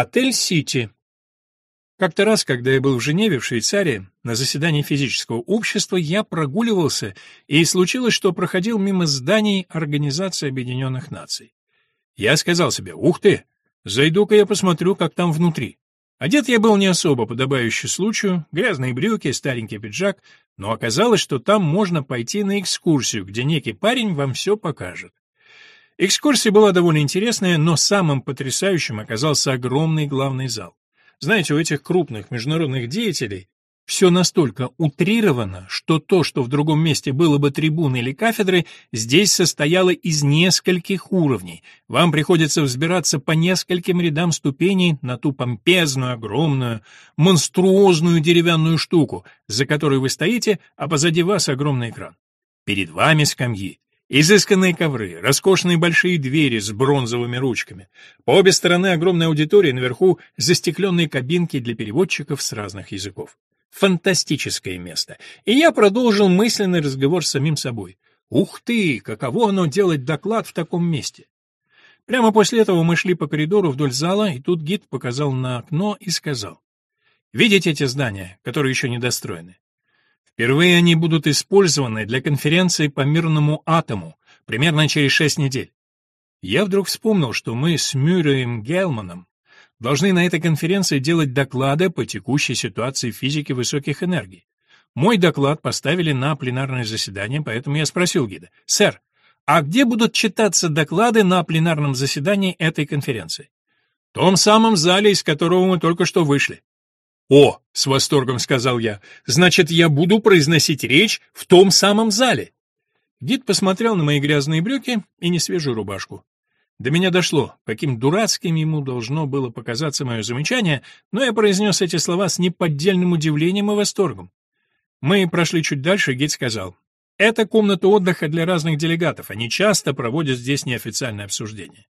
Отель «Сити». Как-то раз, когда я был в Женеве, в Швейцарии, на заседании физического общества я прогуливался, и случилось, что проходил мимо зданий Организации Объединенных Наций. Я сказал себе, ух ты, зайду-ка я посмотрю, как там внутри. Одет я был не особо подобающий случаю, грязные брюки, старенький пиджак, но оказалось, что там можно пойти на экскурсию, где некий парень вам все покажет. Экскурсия была довольно интересная, но самым потрясающим оказался огромный главный зал. Знаете, у этих крупных международных деятелей все настолько утрировано, что то, что в другом месте было бы трибуной или кафедрой, здесь состояло из нескольких уровней. Вам приходится взбираться по нескольким рядам ступеней на ту помпезную, огромную, монструозную деревянную штуку, за которой вы стоите, а позади вас огромный экран. Перед вами скамьи, Изысканные ковры, роскошные большие двери с бронзовыми ручками. По обе стороны огромная аудитория, наверху застекленные кабинки для переводчиков с разных языков. Фантастическое место. И я продолжил мысленный разговор с самим собой. Ух ты, каково оно делать доклад в таком месте. Прямо после этого мы шли по коридору вдоль зала, и тут гид показал на окно и сказал. «Видите эти здания, которые еще не достроены? Впервые они будут использованы для конференции по мирному атому, примерно через шесть недель. Я вдруг вспомнил, что мы с Мюрреем Гелманом должны на этой конференции делать доклады по текущей ситуации физики высоких энергий. Мой доклад поставили на пленарное заседание, поэтому я спросил гида, «Сэр, а где будут читаться доклады на пленарном заседании этой конференции?» «В том самом зале, из которого мы только что вышли. О, с восторгом сказал я, значит, я буду произносить речь в том самом зале. Гид посмотрел на мои грязные брюки и несвежую рубашку. До меня дошло, каким дурацким ему должно было показаться мое замечание, но я произнес эти слова с неподдельным удивлением и восторгом. Мы прошли чуть дальше, гид сказал. Это комната отдыха для разных делегатов, они часто проводят здесь неофициальное обсуждение.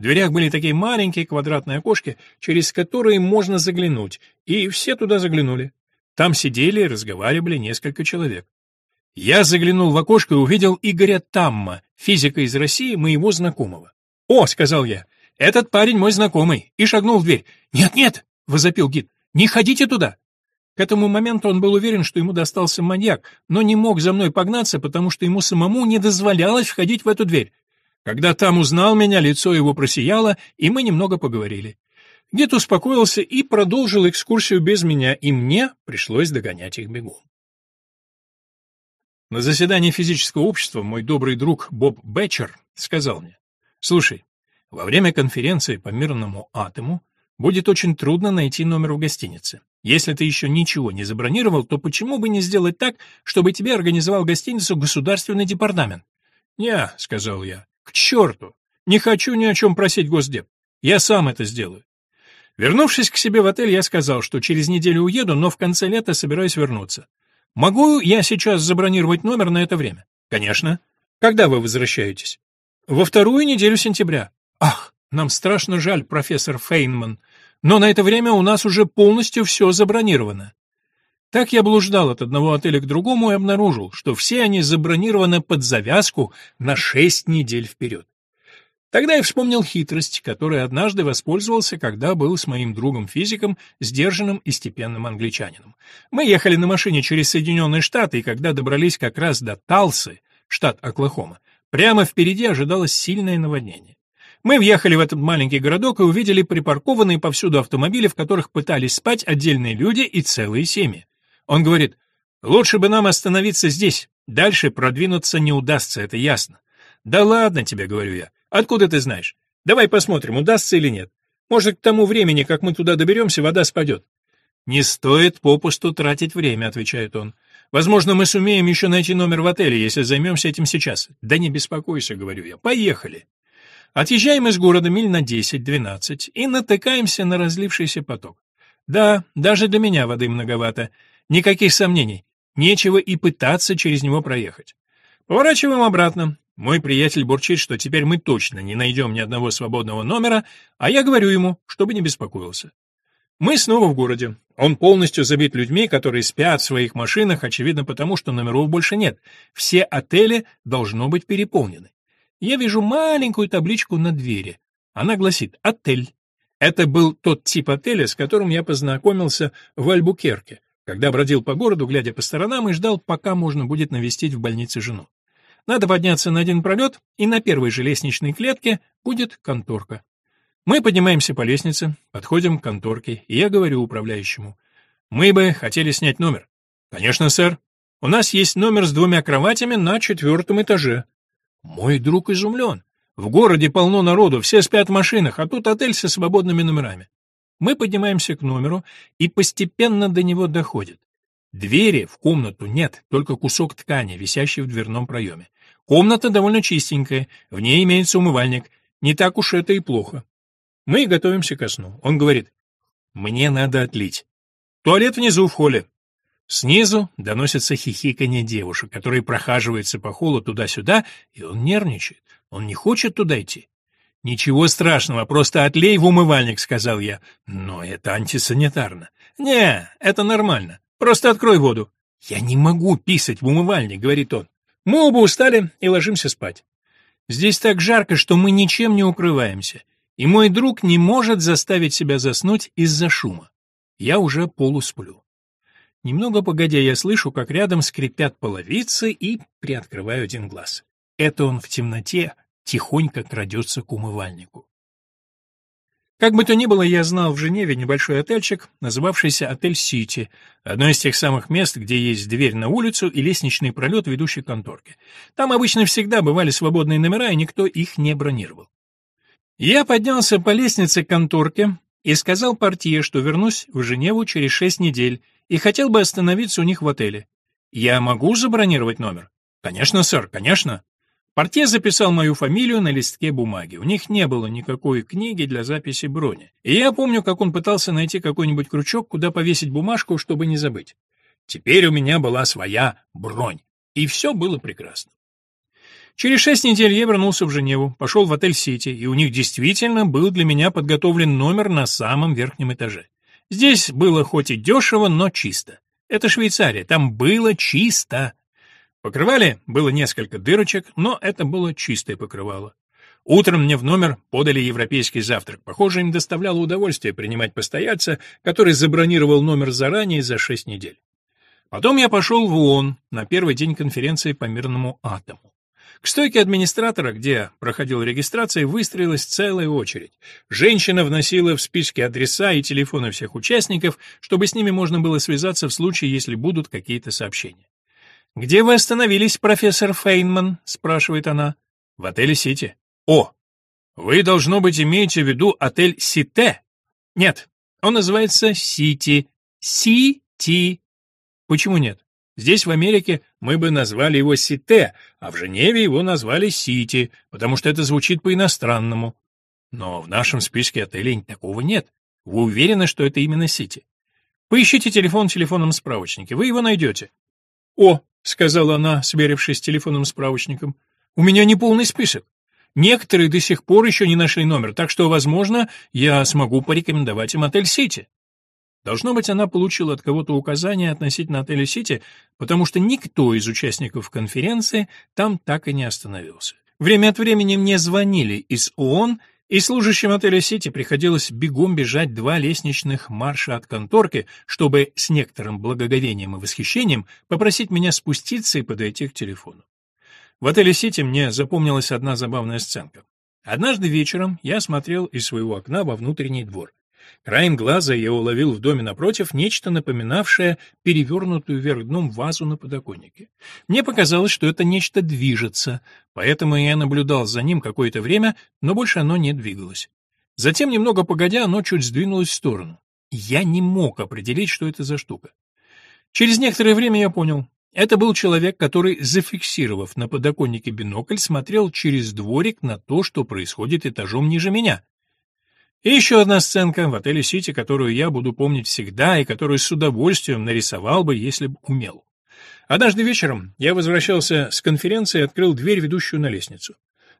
В дверях были такие маленькие квадратные окошки, через которые можно заглянуть, и все туда заглянули. Там сидели и разговаривали несколько человек. Я заглянул в окошко и увидел Игоря Тамма, физика из России, моего знакомого. «О», — сказал я, — «этот парень мой знакомый», и шагнул в дверь. «Нет-нет», — возопил гид, — «не ходите туда». К этому моменту он был уверен, что ему достался маньяк, но не мог за мной погнаться, потому что ему самому не дозволялось входить в эту дверь. Когда там узнал меня, лицо его просияло, и мы немного поговорили. Дед успокоился и продолжил экскурсию без меня, и мне пришлось догонять их бегом. На заседании физического общества мой добрый друг Боб Бэтчер сказал мне, «Слушай, во время конференции по мирному атому будет очень трудно найти номер в гостинице. Если ты еще ничего не забронировал, то почему бы не сделать так, чтобы тебе организовал гостиницу государственный департамент?» «Не», — сказал я, к черту! Не хочу ни о чем просить Госдеп. Я сам это сделаю. Вернувшись к себе в отель, я сказал, что через неделю уеду, но в конце лета собираюсь вернуться. Могу я сейчас забронировать номер на это время? Конечно. Когда вы возвращаетесь? Во вторую неделю сентября. Ах, нам страшно жаль, профессор Фейнман, но на это время у нас уже полностью все забронировано. Так я блуждал от одного отеля к другому и обнаружил, что все они забронированы под завязку на шесть недель вперед. Тогда я вспомнил хитрость, которой однажды воспользовался, когда был с моим другом-физиком, сдержанным и степенным англичанином. Мы ехали на машине через Соединенные Штаты, и когда добрались как раз до Талсы, штат Оклахома, прямо впереди ожидалось сильное наводнение. Мы въехали в этот маленький городок и увидели припаркованные повсюду автомобили, в которых пытались спать отдельные люди и целые семьи. Он говорит, лучше бы нам остановиться здесь. Дальше продвинуться не удастся, это ясно. Да ладно тебе, говорю я. Откуда ты знаешь? Давай посмотрим, удастся или нет. Может, к тому времени, как мы туда доберемся, вода спадет. Не стоит попусту тратить время, отвечает он. Возможно, мы сумеем еще найти номер в отеле, если займемся этим сейчас. Да не беспокойся, говорю я. Поехали. Отъезжаем из города миль на 10-12 и натыкаемся на разлившийся поток. Да, даже для меня воды многовато. Никаких сомнений. Нечего и пытаться через него проехать. Поворачиваем обратно. Мой приятель бурчит, что теперь мы точно не найдем ни одного свободного номера, а я говорю ему, чтобы не беспокоился. Мы снова в городе. Он полностью забит людьми, которые спят в своих машинах, очевидно потому, что номеров больше нет. Все отели должно быть переполнены. Я вижу маленькую табличку на двери. Она гласит «Отель». Это был тот тип отеля, с которым я познакомился в Альбукерке, когда бродил по городу, глядя по сторонам, и ждал, пока можно будет навестить в больнице жену. Надо подняться на один пролет, и на первой же лестничной клетке будет конторка. Мы поднимаемся по лестнице, подходим к конторке, и я говорю управляющему. «Мы бы хотели снять номер». «Конечно, сэр. У нас есть номер с двумя кроватями на четвертом этаже». Мой друг изумлен. В городе полно народу, все спят в машинах, а тут отель со свободными номерами. Мы поднимаемся к номеру, и постепенно до него доходит. Двери в комнату нет, только кусок ткани, висящий в дверном проеме. Комната довольно чистенькая, в ней имеется умывальник. Не так уж это и плохо. Мы готовимся ко сну. Он говорит, «Мне надо отлить». Туалет внизу в холле. Снизу доносятся хихиканье девушек, которые прохаживаются по холлу туда-сюда, и он нервничает. Он не хочет туда идти. «Ничего страшного, просто отлей в умывальник», — сказал я. «Но это антисанитарно». «Не, это нормально. Просто открой воду». «Я не могу писать в умывальник», — говорит он. «Мы оба устали и ложимся спать. Здесь так жарко, что мы ничем не укрываемся, и мой друг не может заставить себя заснуть из-за шума. Я уже полусплю». Немного погодя, я слышу, как рядом скрипят половицы и приоткрываю один глаз. Это он в темноте тихонько крадется к умывальнику. Как бы то ни было, я знал в Женеве небольшой отельчик, называвшийся «Отель Сити», одно из тех самых мест, где есть дверь на улицу и лестничный пролет, ведущий к конторке. Там обычно всегда бывали свободные номера, и никто их не бронировал. Я поднялся по лестнице к конторке и сказал партии, что вернусь в Женеву через шесть недель и хотел бы остановиться у них в отеле. «Я могу забронировать номер?» «Конечно, сэр, конечно». Портье записал мою фамилию на листке бумаги. У них не было никакой книги для записи брони. И я помню, как он пытался найти какой-нибудь крючок, куда повесить бумажку, чтобы не забыть. Теперь у меня была своя бронь. И все было прекрасно. Через шесть недель я вернулся в Женеву, пошел в отель «Сити», и у них действительно был для меня подготовлен номер на самом верхнем этаже. Здесь было хоть и дешево, но чисто. Это Швейцария, там было чисто. Покрывали было несколько дырочек, но это было чистое покрывало. Утром мне в номер подали европейский завтрак. Похоже, им доставляло удовольствие принимать постояльца, который забронировал номер заранее за шесть недель. Потом я пошел в ООН на первый день конференции по мирному атому. К стойке администратора, где проходила регистрация, выстроилась целая очередь. Женщина вносила в списки адреса и телефоны всех участников, чтобы с ними можно было связаться в случае, если будут какие-то сообщения. «Где вы остановились, профессор Фейнман?» — спрашивает она. «В отеле Сити». «О, вы, должно быть, имеете в виду отель Сите?» «Нет, он называется Сити. Сити». «Почему нет?» Здесь, в Америке, мы бы назвали его Сите, а в Женеве его назвали Сити, потому что это звучит по-иностранному. Но в нашем списке отелей такого нет. Вы уверены, что это именно Сити? Поищите телефон в телефонном справочнике, вы его найдете. О, — сказала она, сверившись с телефонным справочником. «У меня не полный список. Некоторые до сих пор еще не нашли номер, так что, возможно, я смогу порекомендовать им отель «Сити». Должно быть, она получила от кого-то указания относительно отеля «Сити», потому что никто из участников конференции там так и не остановился. Время от времени мне звонили из ООН и служащим отеля Сити приходилось бегом бежать два лестничных марша от конторки, чтобы с некоторым благоговением и восхищением попросить меня спуститься и подойти к телефону. В отеле Сити мне запомнилась одна забавная сценка. Однажды вечером я смотрел из своего окна во внутренний двор. Краем глаза я уловил в доме напротив нечто напоминавшее перевернутую вверх дном вазу на подоконнике. Мне показалось, что это нечто движется, поэтому я наблюдал за ним какое-то время, но больше оно не двигалось. Затем, немного погодя, оно чуть сдвинулось в сторону. Я не мог определить, что это за штука. Через некоторое время я понял. Это был человек, который, зафиксировав на подоконнике бинокль, смотрел через дворик на то, что происходит этажом ниже меня. И еще одна сценка в отеле «Сити», которую я буду помнить всегда и которую с удовольствием нарисовал бы, если бы умел. Однажды вечером я возвращался с конференции и открыл дверь, ведущую на лестницу.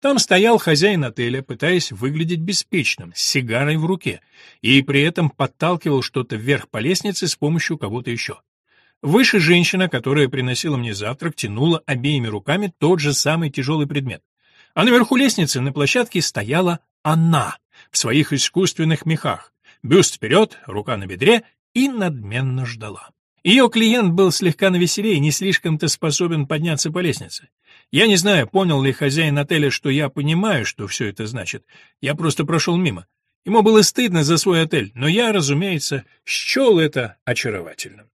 Там стоял хозяин отеля, пытаясь выглядеть беспечным, с сигарой в руке, и при этом подталкивал что-то вверх по лестнице с помощью кого-то еще. Выше женщина, которая приносила мне завтрак, тянула обеими руками тот же самый тяжелый предмет. А наверху лестницы на площадке стояла она, в своих искусственных мехах, бюст вперед, рука на бедре и надменно ждала. Ее клиент был слегка навеселее и не слишком-то способен подняться по лестнице. Я не знаю, понял ли хозяин отеля, что я понимаю, что все это значит. Я просто прошел мимо. Ему было стыдно за свой отель, но я, разумеется, счел это очаровательным.